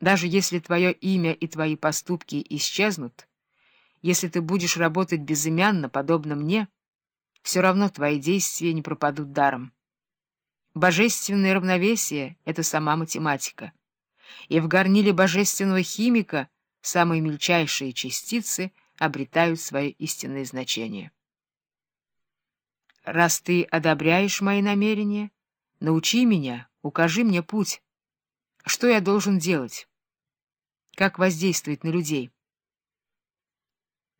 Даже если твое имя и твои поступки исчезнут, если ты будешь работать безымянно, подобно мне, все равно твои действия не пропадут даром. Божественное равновесие — это сама математика. И в горниле божественного химика самые мельчайшие частицы обретают свое истинное значение. Раз ты одобряешь мои намерения, научи меня, укажи мне путь. Что я должен делать? Как воздействовать на людей?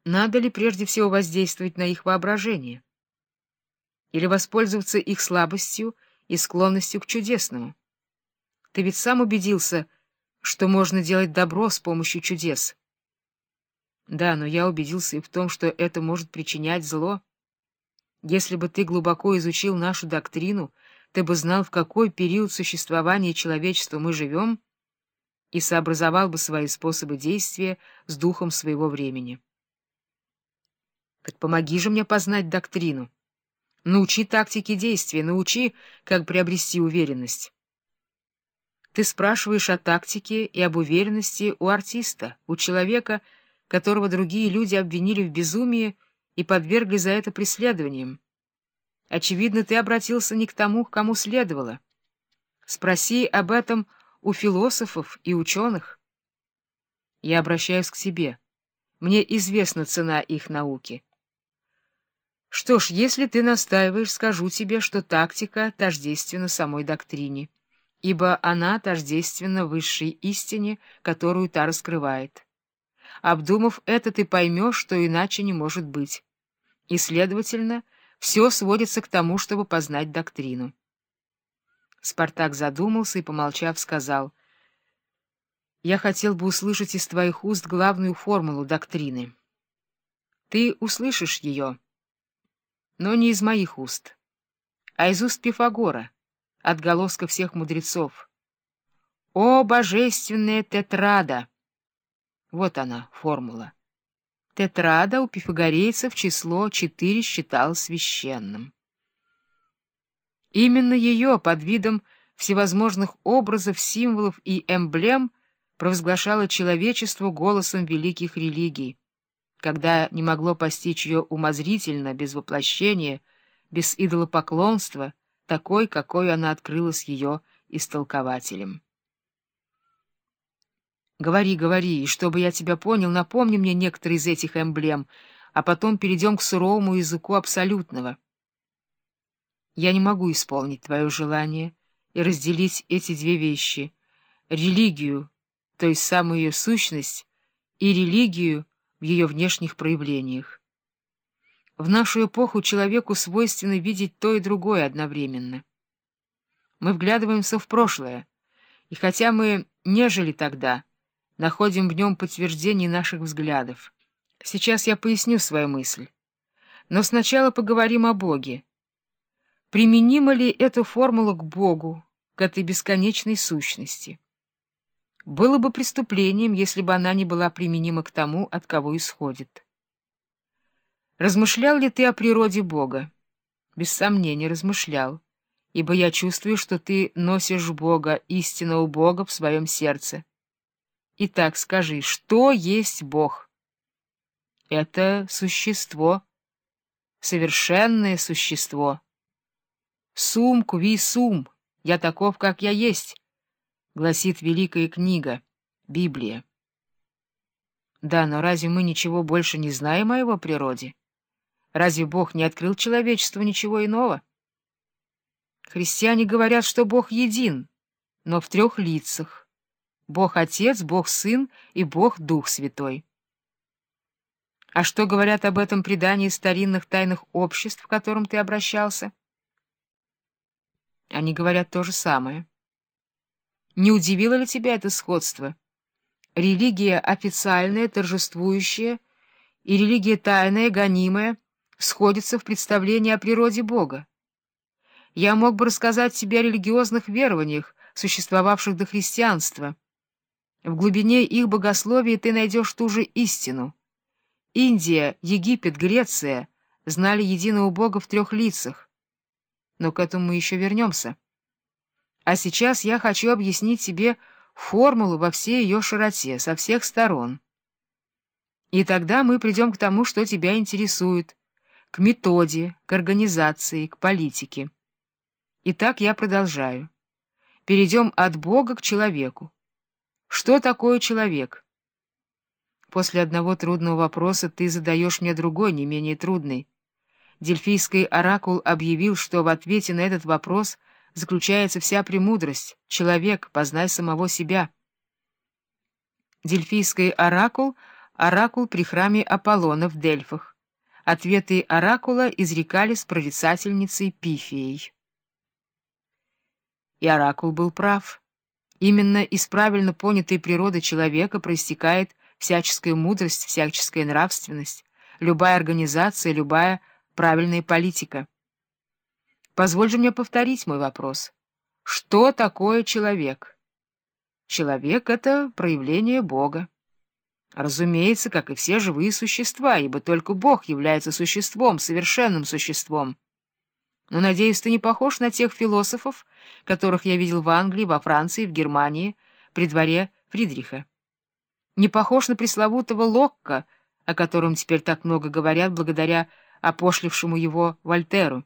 Надо ли прежде всего воздействовать на их воображение? Или воспользоваться их слабостью и склонностью к чудесному? Ты ведь сам убедился, что можно делать добро с помощью чудес. Да, но я убедился и в том, что это может причинять зло. Если бы ты глубоко изучил нашу доктрину, ты бы знал, в какой период существования человечества мы живем, и сообразовал бы свои способы действия с духом своего времени. Так помоги же мне познать доктрину. Научи тактике действия, научи, как приобрести уверенность. Ты спрашиваешь о тактике и об уверенности у артиста, у человека, которого другие люди обвинили в безумии и подвергли за это преследованиям. Очевидно, ты обратился не к тому, к кому следовало. Спроси об этом у философов и ученых. Я обращаюсь к себе. Мне известна цена их науки. Что ж, если ты настаиваешь, скажу тебе, что тактика тождественна самой доктрине ибо она тождественна высшей истине, которую та раскрывает. Обдумав это, ты поймешь, что иначе не может быть. И, следовательно, все сводится к тому, чтобы познать доктрину. Спартак задумался и, помолчав, сказал, «Я хотел бы услышать из твоих уст главную формулу доктрины. Ты услышишь ее, но не из моих уст, а из уст Пифагора» отголоска всех мудрецов. О, божественная тетрада! Вот она, формула. Тетрада у пифагорейцев число четыре считалось священным. Именно ее под видом всевозможных образов, символов и эмблем провозглашало человечество голосом великих религий, когда не могло постичь ее умозрительно, без воплощения, без идолопоклонства — такой, какой она открылась ее истолкователем. Говори, говори, и чтобы я тебя понял, напомни мне некоторые из этих эмблем, а потом перейдем к суровому языку абсолютного. Я не могу исполнить твое желание и разделить эти две вещи — религию, то есть самую ее сущность, и религию в ее внешних проявлениях. В нашу эпоху человеку свойственно видеть то и другое одновременно. Мы вглядываемся в прошлое, и хотя мы не жили тогда, находим в нем подтверждение наших взглядов. Сейчас я поясню свою мысль. Но сначала поговорим о Боге. Применима ли эта формула к Богу, к этой бесконечной сущности? Было бы преступлением, если бы она не была применима к тому, от кого исходит. Размышлял ли ты о природе Бога? Без сомнения размышлял, ибо я чувствую, что ты носишь Бога, истинного Бога в своем сердце. Итак, скажи, что есть Бог? Это существо, совершенное существо. «Сум кви сум, я таков, как я есть», — гласит великая книга, Библия. Да, но разве мы ничего больше не знаем о его природе? Разве Бог не открыл человечеству ничего иного? Христиане говорят, что Бог един, но в трех лицах. Бог Отец, Бог Сын и Бог Дух Святой. А что говорят об этом предании старинных тайных обществ, к которым ты обращался? Они говорят то же самое. Не удивило ли тебя это сходство? Религия официальная, торжествующая, и религия тайная, гонимая — сходятся в представлении о природе Бога. Я мог бы рассказать тебе о религиозных верованиях, существовавших до христианства. В глубине их богословия ты найдешь ту же истину. Индия, Египет, Греция знали единого Бога в трех лицах. Но к этому мы еще вернемся. А сейчас я хочу объяснить тебе формулу во всей ее широте, со всех сторон. И тогда мы придем к тому, что тебя интересует, к методе, к организации, к политике. Итак, я продолжаю. Перейдем от Бога к человеку. Что такое человек? После одного трудного вопроса ты задаешь мне другой, не менее трудный. Дельфийский оракул объявил, что в ответе на этот вопрос заключается вся премудрость. Человек, познай самого себя. Дельфийский оракул — оракул при храме Аполлона в Дельфах. Ответы оракула изрекались прорицательницей Пифией. И оракул был прав. Именно из правильно понятой природы человека проистекает всяческая мудрость, всяческая нравственность, любая организация, любая правильная политика. Позволь же мне повторить мой вопрос. Что такое человек? Человек — это проявление Бога. Разумеется, как и все живые существа, ибо только Бог является существом, совершенным существом. Но, надеюсь, ты не похож на тех философов, которых я видел в Англии, во Франции, в Германии, при дворе Фридриха. Не похож на пресловутого Локка, о котором теперь так много говорят благодаря опошлившему его Вольтеру,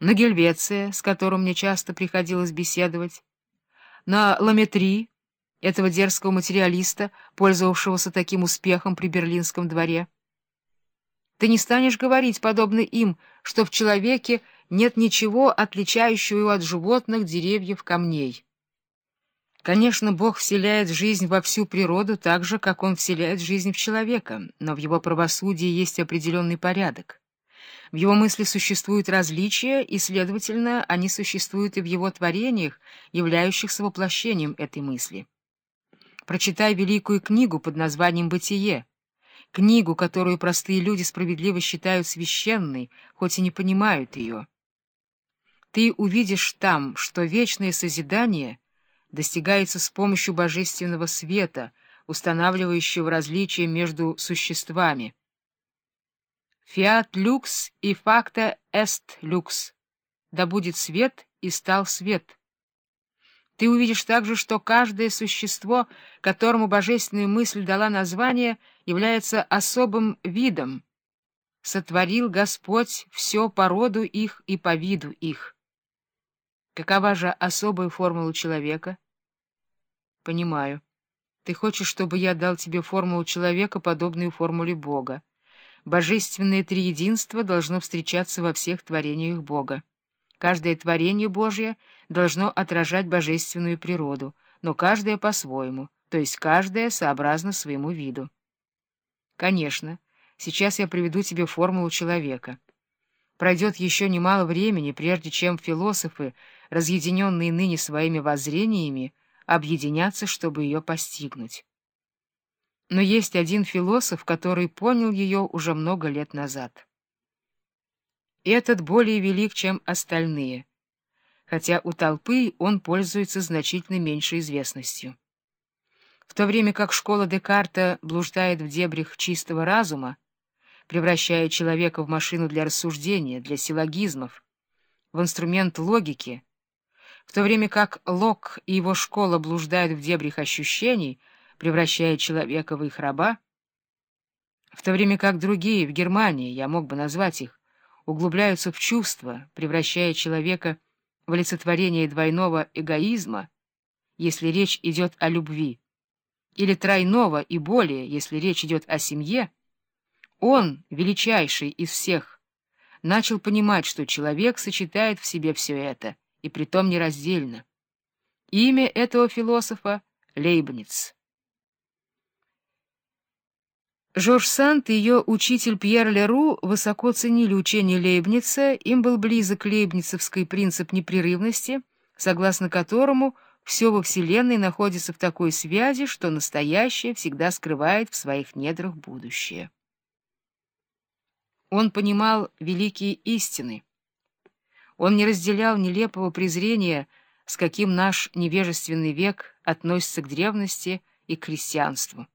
на Гельвеция, с которым мне часто приходилось беседовать, на Ламетри, этого дерзкого материалиста, пользовавшегося таким успехом при Берлинском дворе. Ты не станешь говорить, подобно им, что в человеке нет ничего, отличающего его от животных, деревьев, камней. Конечно, Бог вселяет жизнь во всю природу так же, как Он вселяет жизнь в человека, но в Его правосудии есть определенный порядок. В Его мысли существуют различия, и, следовательно, они существуют и в Его творениях, являющихся воплощением этой мысли. Прочитай великую книгу под названием «Бытие», книгу, которую простые люди справедливо считают священной, хоть и не понимают ее. Ты увидишь там, что вечное созидание — достигается с помощью божественного света, устанавливающего различия между существами. «Фиат люкс и факта эст люкс» — «Да будет свет и стал свет». Ты увидишь также, что каждое существо, которому божественная мысль дала название, является особым видом. Сотворил Господь все по роду их и по виду их. Какова же особая формула человека? Понимаю. Ты хочешь, чтобы я дал тебе формулу человека, подобную формуле Бога. Божественное триединство должно встречаться во всех творениях Бога. Каждое творение Божье должно отражать божественную природу, но каждое по-своему, то есть каждое сообразно своему виду. Конечно, сейчас я приведу тебе формулу человека. Пройдет еще немало времени, прежде чем философы, разъединенные ныне своими воззрениями, объединятся, чтобы ее постигнуть. Но есть один философ, который понял ее уже много лет назад. Этот более велик, чем остальные, хотя у толпы он пользуется значительно меньшей известностью. В то время как школа Декарта блуждает в дебрях чистого разума, превращая человека в машину для рассуждения, для силлогизмов, в инструмент логики, в то время как Лок и его школа блуждают в дебрях ощущений, превращая человека в их раба, в то время как другие в Германии, я мог бы назвать их, углубляются в чувства, превращая человека в олицетворение двойного эгоизма, если речь идет о любви, или тройного и более, если речь идет о семье, он, величайший из всех, начал понимать, что человек сочетает в себе все это, и притом нераздельно. Имя этого философа — Лейбниц. Жорж Санд и ее учитель Пьер Леру высоко ценили учение Лейбница, им был близок лейбницевский принцип непрерывности, согласно которому все во Вселенной находится в такой связи, что настоящее всегда скрывает в своих недрах будущее. Он понимал великие истины. Он не разделял нелепого презрения, с каким наш невежественный век относится к древности и к христианству.